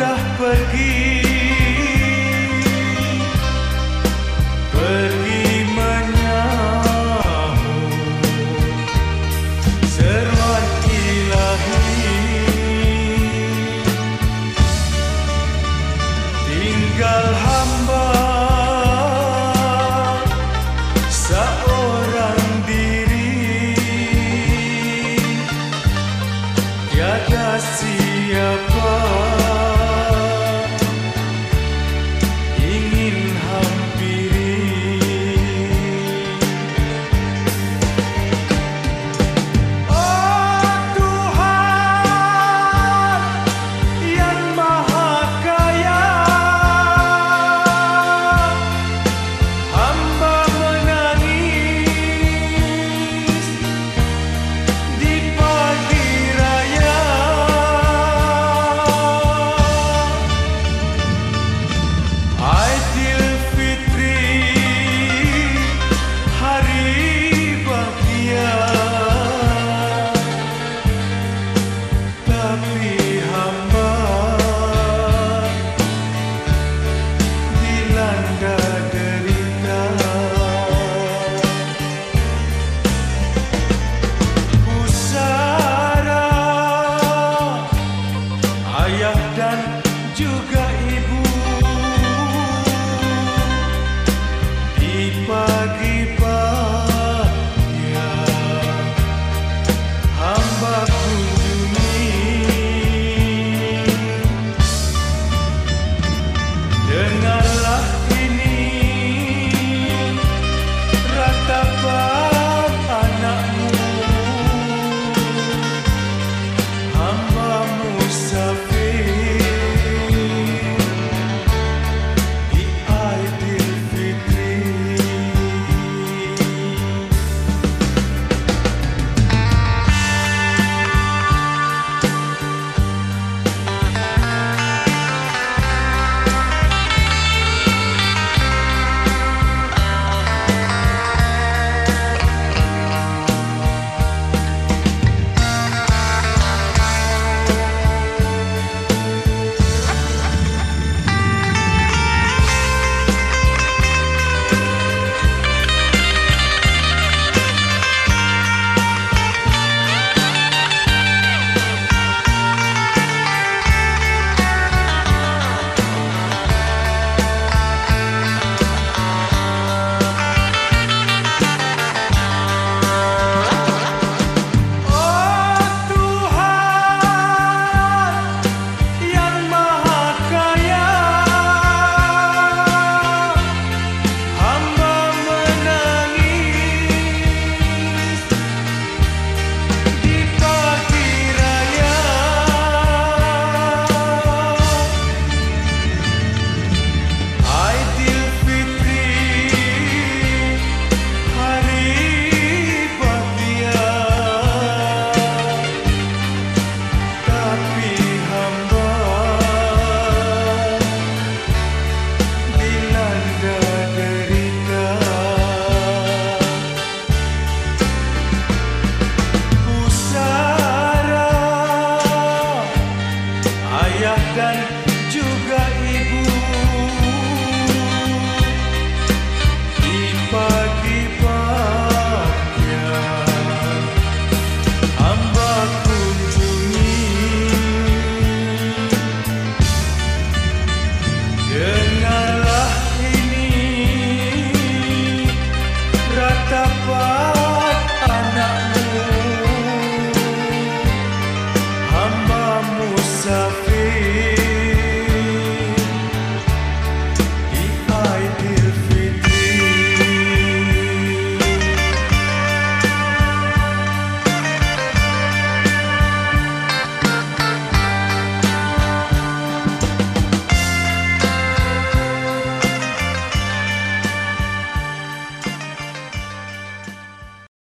miras perdidas. ayah dan juga